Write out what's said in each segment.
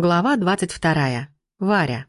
Глава 22. Варя.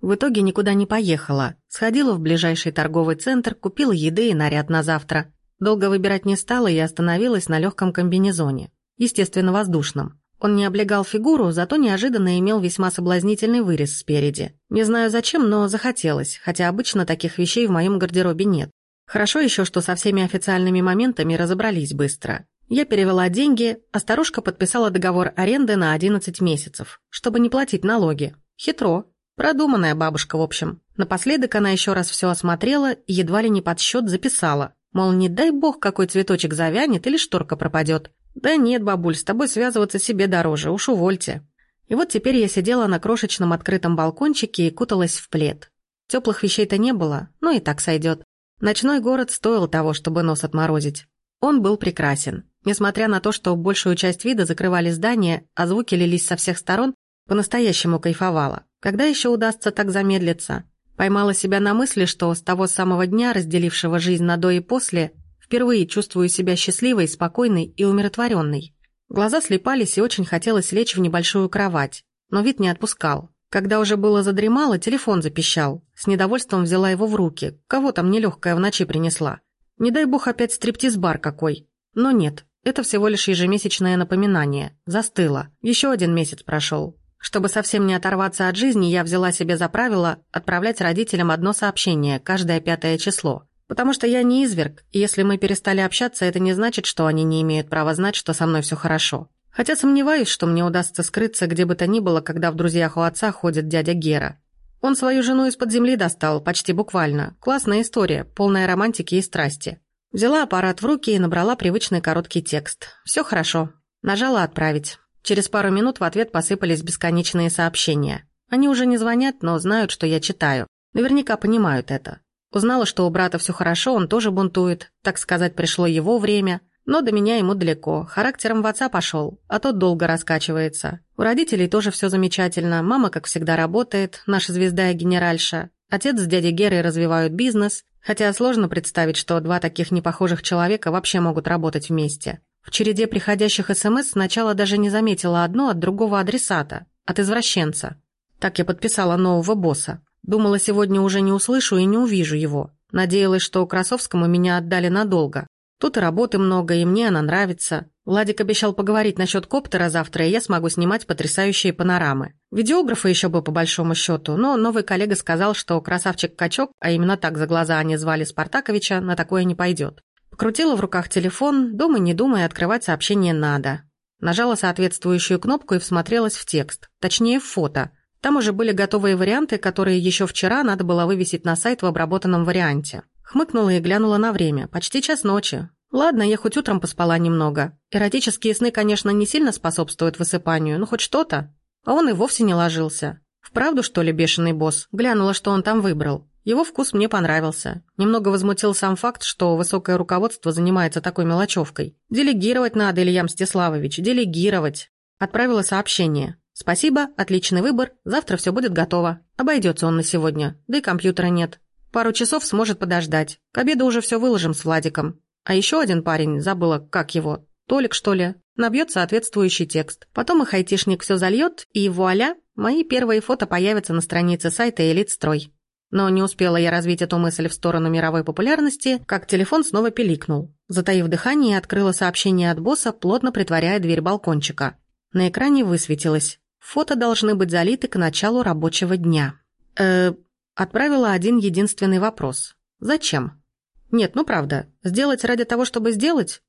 В итоге никуда не поехала. Сходила в ближайший торговый центр, купила еды и наряд на завтра. Долго выбирать не стала и остановилась на легком комбинезоне. Естественно, воздушном. Он не облегал фигуру, зато неожиданно имел весьма соблазнительный вырез спереди. Не знаю зачем, но захотелось, хотя обычно таких вещей в моем гардеробе нет. Хорошо еще, что со всеми официальными моментами разобрались быстро. Я перевела деньги, а старушка подписала договор аренды на 11 месяцев, чтобы не платить налоги. Хитро. Продуманная бабушка, в общем. Напоследок она еще раз все осмотрела и едва ли не под счет записала. Мол, не дай бог, какой цветочек завянет или шторка пропадет. Да нет, бабуль, с тобой связываться себе дороже, уж увольте. И вот теперь я сидела на крошечном открытом балкончике и куталась в плед. Теплых вещей-то не было, но и так сойдет. Ночной город стоил того, чтобы нос отморозить. Он был прекрасен. Несмотря на то, что большую часть вида закрывали здания, а звуки лились со всех сторон, по-настоящему кайфовала. Когда еще удастся так замедлиться? Поймала себя на мысли, что с того самого дня, разделившего жизнь на до и после, впервые чувствую себя счастливой, спокойной и умиротворенной. Глаза слепались и очень хотелось лечь в небольшую кровать, но вид не отпускал. Когда уже было задремало, телефон запищал. С недовольством взяла его в руки. Кого там нелегкая в ночи принесла? Не дай бог опять стриптиз-бар какой. Но нет, это всего лишь ежемесячное напоминание. Застыло. Еще один месяц прошел. Чтобы совсем не оторваться от жизни, я взяла себе за правило отправлять родителям одно сообщение каждое пятое число. Потому что я не изверг, и если мы перестали общаться, это не значит, что они не имеют права знать, что со мной все хорошо. Хотя сомневаюсь, что мне удастся скрыться где бы то ни было, когда в друзьях у отца ходит дядя Гера. Он свою жену из-под земли достал, почти буквально. Классная история, полная романтики и страсти. Взяла аппарат в руки и набрала привычный короткий текст. Все хорошо. Нажала «Отправить». Через пару минут в ответ посыпались бесконечные сообщения. Они уже не звонят, но знают, что я читаю. Наверняка понимают это. Узнала, что у брата все хорошо, он тоже бунтует. Так сказать, пришло его время. Но до меня ему далеко. Характером в отца пошел, а тот долго раскачивается. У родителей тоже все замечательно. Мама, как всегда, работает, наша звезда и генеральша. Отец с дядей Герой развивают бизнес. Хотя сложно представить, что два таких непохожих человека вообще могут работать вместе. В череде приходящих СМС сначала даже не заметила одно от другого адресата, от извращенца. Так я подписала нового босса. Думала, сегодня уже не услышу и не увижу его. Надеялась, что Красовскому меня отдали надолго. Тут и работы много, и мне она нравится. Владик обещал поговорить насчет коптера завтра, и я смогу снимать потрясающие панорамы. Видеографа еще бы по большому счету, но новый коллега сказал, что красавчик-качок, а именно так за глаза они звали Спартаковича, на такое не пойдет. Покрутила в руках телефон, думай, не думай, открывать сообщение надо. Нажала соответствующую кнопку и всмотрелась в текст, точнее в фото. Там уже были готовые варианты, которые еще вчера надо было вывесить на сайт в обработанном варианте. Хмыкнула и глянула на время. Почти час ночи. Ладно, я хоть утром поспала немного. Эротические сны, конечно, не сильно способствуют высыпанию, но хоть что-то. А он и вовсе не ложился. Вправду, что ли, бешеный босс? Глянула, что он там выбрал. Его вкус мне понравился. Немного возмутил сам факт, что высокое руководство занимается такой мелочевкой. Делегировать надо, Илья Мстиславович, делегировать. Отправила сообщение. «Спасибо, отличный выбор, завтра все будет готово. Обойдется он на сегодня, да и компьютера нет. Пару часов сможет подождать. К обеду уже все выложим с Владиком. А еще один парень, забыла, как его, Толик, что ли, набьет соответствующий текст. Потом их айтишник все зальет, и вуаля, мои первые фото появятся на странице сайта «Элитстрой». Но не успела я развить эту мысль в сторону мировой популярности, как телефон снова пиликнул. Затаив дыхание, открыла сообщение от босса, плотно притворяя дверь балкончика. На экране высветилось. Фото должны быть залиты к началу рабочего дня. Э, Отправила один единственный вопрос. Зачем? Нет, ну правда, сделать ради того, чтобы сделать?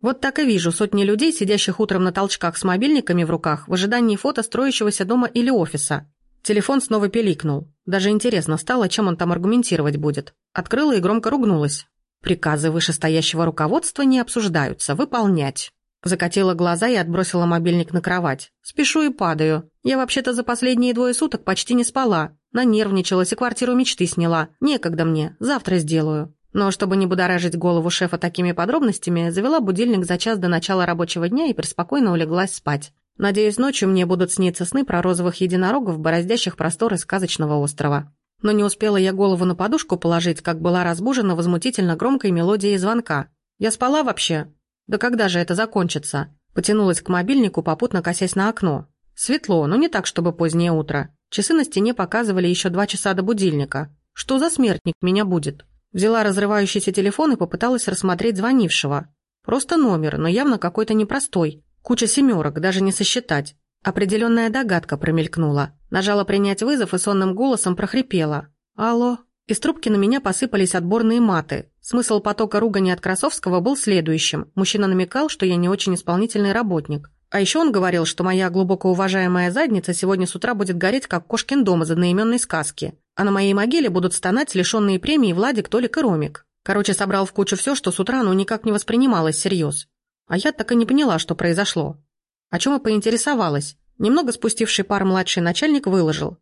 Вот так и вижу сотни людей, сидящих утром на толчках с мобильниками в руках, в ожидании фото строящегося дома или офиса. Телефон снова пиликнул. Даже интересно стало, чем он там аргументировать будет. Открыла и громко ругнулась. Приказы вышестоящего руководства не обсуждаются, выполнять. Закатила глаза и отбросила мобильник на кровать. Спешу и падаю. Я вообще-то за последние двое суток почти не спала. Нанервничалась и квартиру мечты сняла. Некогда мне, завтра сделаю. Но чтобы не будоражить голову шефа такими подробностями, завела будильник за час до начала рабочего дня и преспокойно улеглась спать. Надеюсь, ночью мне будут сниться сны про розовых единорогов, бороздящих просторы сказочного острова. Но не успела я голову на подушку положить, как была разбужена возмутительно громкой мелодией звонка. Я спала вообще? Да когда же это закончится? Потянулась к мобильнику, попутно косясь на окно. Светло, но не так, чтобы позднее утро. Часы на стене показывали еще два часа до будильника. Что за смертник меня будет? Взяла разрывающийся телефон и попыталась рассмотреть звонившего. Просто номер, но явно какой-то непростой. Куча семерок, даже не сосчитать. Определенная догадка промелькнула. Нажала принять вызов и сонным голосом прохрипела. «Алло?» Из трубки на меня посыпались отборные маты. Смысл потока ругани от Красовского был следующим. Мужчина намекал, что я не очень исполнительный работник. А еще он говорил, что моя глубоко уважаемая задница сегодня с утра будет гореть, как кошкин дом из одноименной сказки. А на моей могиле будут стонать лишенные премии Владик, Толик и Ромик. Короче, собрал в кучу все, что с утра ну никак не воспринималось всерьез. А я так и не поняла, что произошло. О чем и поинтересовалась. Немного спустивший пар младший начальник выложил.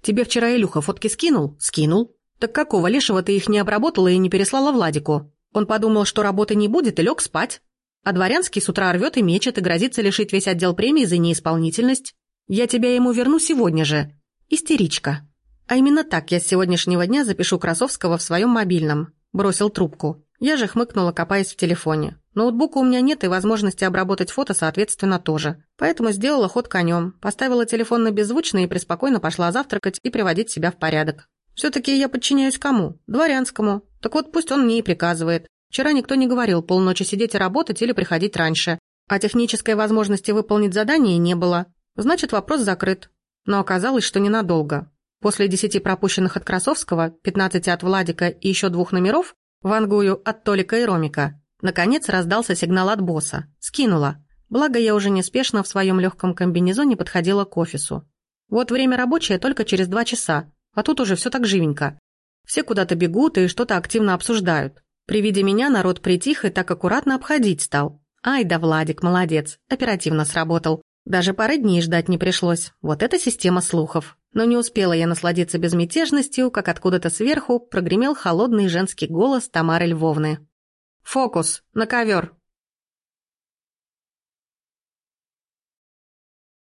«Тебе вчера Илюха фотки скинул?» «Скинул». «Так какого лешего ты их не обработала и не переслала Владику?» Он подумал, что работы не будет, и лег спать. А Дворянский с утра рвет и мечет и грозится лишить весь отдел премии за неисполнительность. Я тебя ему верну сегодня же. Истеричка. А именно так я с сегодняшнего дня запишу Красовского в своем мобильном. Бросил трубку. Я же хмыкнула, копаясь в телефоне. Ноутбука у меня нет и возможности обработать фото, соответственно, тоже. Поэтому сделала ход конем, поставила телефон на беззвучный и преспокойно пошла завтракать и приводить себя в порядок. Все-таки я подчиняюсь кому? Дворянскому. Так вот пусть он мне и приказывает. Вчера никто не говорил полночи сидеть и работать или приходить раньше. А технической возможности выполнить задание не было. Значит, вопрос закрыт. Но оказалось, что ненадолго. После десяти пропущенных от Красовского, пятнадцати от Владика и еще двух номеров, вангую от Толика и Ромика, наконец раздался сигнал от босса. Скинула. Благо, я уже неспешно в своем легком комбинезоне подходила к офису. Вот время рабочее только через два часа, а тут уже все так живенько. Все куда-то бегут и что-то активно обсуждают. При виде меня народ притих и так аккуратно обходить стал. Ай да Владик, молодец, оперативно сработал. Даже пары дней ждать не пришлось. Вот это система слухов. Но не успела я насладиться безмятежностью, как откуда-то сверху прогремел холодный женский голос Тамары Львовны. «Фокус! На ковер!